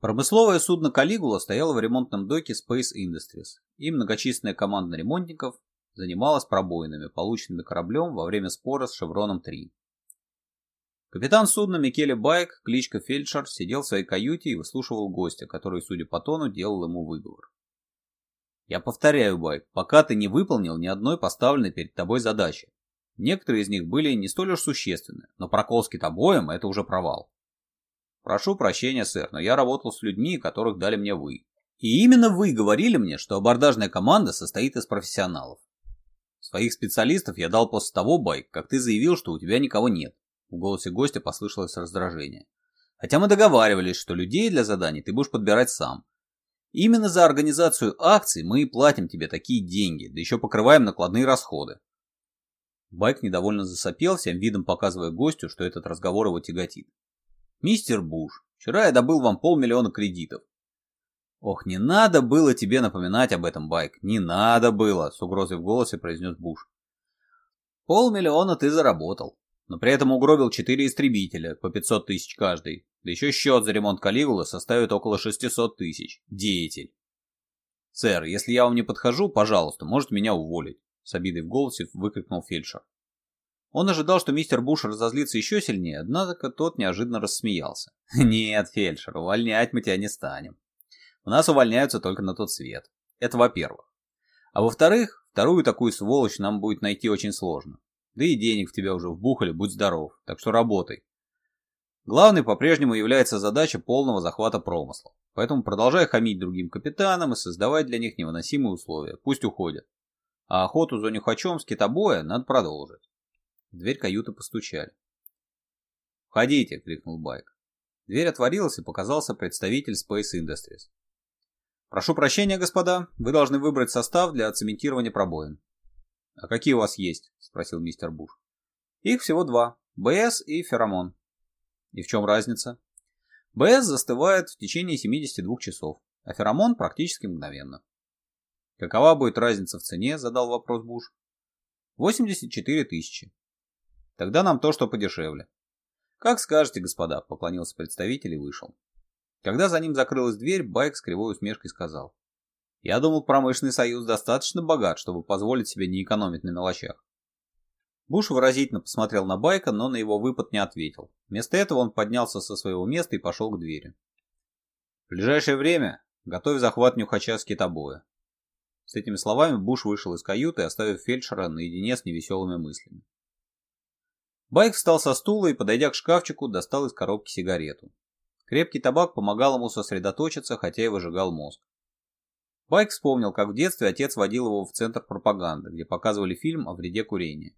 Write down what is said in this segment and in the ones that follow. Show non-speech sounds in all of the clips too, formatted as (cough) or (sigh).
Промысловое судно «Калигула» стояло в ремонтном доке Space Industries, и многочисленная команда ремонтников занималась пробоинами, полученными кораблем во время спора с «Шевроном-3». Капитан судна Микеле Байк, кличка Фельдшер, сидел в своей каюте и выслушивал гостя, который, судя по тону, делал ему выговор. «Я повторяю, Байк, пока ты не выполнил ни одной поставленной перед тобой задачи. Некоторые из них были не столь уж существенны, но прокол с китобоем – это уже провал. «Прошу прощения, сэр, но я работал с людьми, которых дали мне вы. И именно вы говорили мне, что абордажная команда состоит из профессионалов. Своих специалистов я дал после того, Байк, как ты заявил, что у тебя никого нет». В голосе гостя послышалось раздражение. «Хотя мы договаривались, что людей для заданий ты будешь подбирать сам. Именно за организацию акций мы и платим тебе такие деньги, да еще покрываем накладные расходы». Байк недовольно засопел, всем видом показывая гостю, что этот разговор его тяготит. Мистер Буш, вчера я добыл вам полмиллиона кредитов. Ох, не надо было тебе напоминать об этом, Байк. Не надо было, с угрозой в голосе произнес Буш. Полмиллиона ты заработал, но при этом угробил четыре истребителя, по 500 тысяч каждый. Да еще счет за ремонт Калигулы составит около 600 тысяч. Деятель. Сэр, если я вам не подхожу, пожалуйста, можете меня уволить, с обидой в голосе выкрикнул фельдшер. Он ожидал, что мистер Буш разозлится еще сильнее, однако тот неожиданно рассмеялся. (laughs) «Нет, фельдшер, увольнять мы тебя не станем. У нас увольняются только на тот свет. Это во-первых. А во-вторых, вторую такую сволочь нам будет найти очень сложно. Да и денег в тебя уже вбухали, будь здоров, так что работай. Главной по-прежнему является задача полного захвата промысла. Поэтому продолжай хамить другим капитанам и создавать для них невыносимые условия. Пусть уходят. А охоту за нюхачом с китобоя надо продолжить. Дверь каюты постучали. «Входите!» — крикнул Байк. Дверь отворилась и показался представитель Space Industries. «Прошу прощения, господа, вы должны выбрать состав для цементирования пробоин». «А какие у вас есть?» — спросил мистер Буш. «Их всего два. БС и феромон». «И в чем разница?» БС застывает в течение 72 часов, а феромон практически мгновенно. «Какова будет разница в цене?» — задал вопрос Буш. «84 тысячи. Тогда нам то, что подешевле. Как скажете, господа, поклонился представитель и вышел. Когда за ним закрылась дверь, Байк с кривой усмешкой сказал. Я думал, промышленный союз достаточно богат, чтобы позволить себе не экономить на мелочах. Буш выразительно посмотрел на Байка, но на его выпад не ответил. Вместо этого он поднялся со своего места и пошел к двери. «В ближайшее время готовь захват Нюхача с китобоя». С этими словами Буш вышел из каюты, оставив фельдшера наедине с невеселыми мыслями. Байк встал со стула и, подойдя к шкафчику, достал из коробки сигарету. Крепкий табак помогал ему сосредоточиться, хотя и выжигал мозг. Байк вспомнил, как в детстве отец водил его в центр пропаганды, где показывали фильм о вреде курения.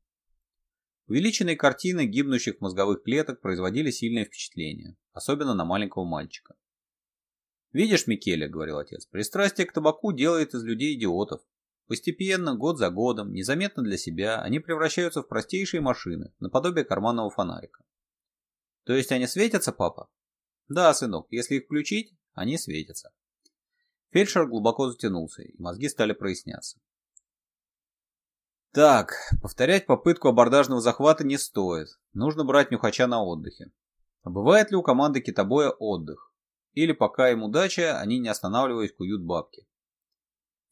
Увеличенные картины гибнущих мозговых клеток производили сильное впечатление, особенно на маленького мальчика. «Видишь, Микеле, — говорил отец, — пристрастие к табаку делает из людей идиотов. Постепенно, год за годом, незаметно для себя, они превращаются в простейшие машины, наподобие карманного фонарика. То есть они светятся, папа? Да, сынок, если их включить, они светятся. Фельдшер глубоко затянулся, и мозги стали проясняться. Так, повторять попытку абордажного захвата не стоит. Нужно брать нюхача на отдыхе. А бывает ли у команды китобоя отдых? Или пока им удача, они не останавливаясь куют бабки?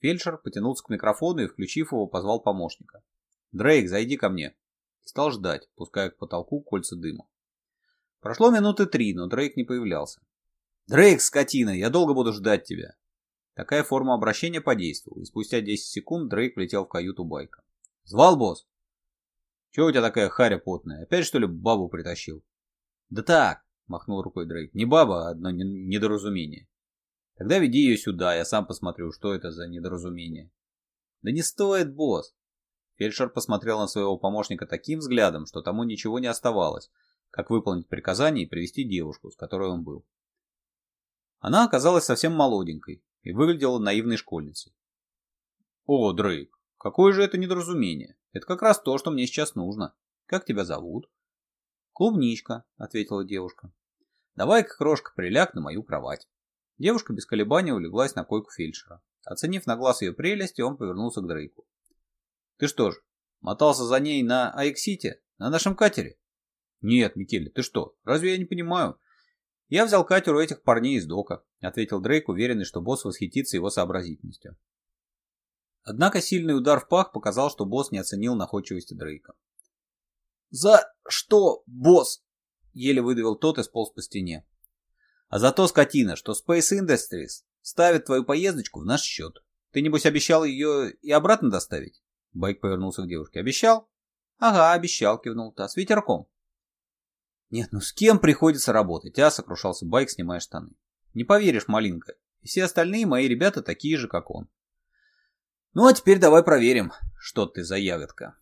Фельдшер потянулся к микрофону и, включив его, позвал помощника. «Дрейк, зайди ко мне!» Стал ждать, пуская к потолку кольца дыма. Прошло минуты три, но Дрейк не появлялся. «Дрейк, скотина, я долго буду ждать тебя!» Такая форма обращения подействовала, и спустя 10 секунд Дрейк влетел в каюту байка. «Звал босс?» «Чего у тебя такая харя потная? Опять, что ли, бабу притащил?» «Да так!» — махнул рукой Дрейк. «Не баба, а одно недоразумение. Тогда веди ее сюда, я сам посмотрю, что это за недоразумение. Да не стоит, босс. Фельдшер посмотрел на своего помощника таким взглядом, что тому ничего не оставалось, как выполнить приказание и привести девушку, с которой он был. Она оказалась совсем молоденькой и выглядела наивной школьницей. О, Дрейк, какое же это недоразумение. Это как раз то, что мне сейчас нужно. Как тебя зовут? Клубничка, ответила девушка. Давай-ка, крошка, приляг на мою кровать. Девушка без колебаний улеглась на койку фельдшера. Оценив на глаз ее прелести, он повернулся к Дрейку. «Ты что же, мотался за ней на Аексите? На нашем катере?» «Нет, Микеле, ты что? Разве я не понимаю?» «Я взял катер у этих парней из дока», — ответил Дрейк, уверенный, что босс восхитится его сообразительностью. Однако сильный удар в пах показал, что босс не оценил находчивости Дрейка. «За что, босс?» — еле выдавил тот и сполз по стене. А зато скотина, что Space Industries ставит твою поездочку в наш счет. Ты, небось, обещал ее и обратно доставить? Байк повернулся к девушке. Обещал? Ага, обещал, кивнул та. С ветерком. Нет, ну с кем приходится работать, а? Сокрушался Байк, снимая штаны. Не поверишь, малинка. И все остальные мои ребята такие же, как он. Ну а теперь давай проверим, что ты за ягодка.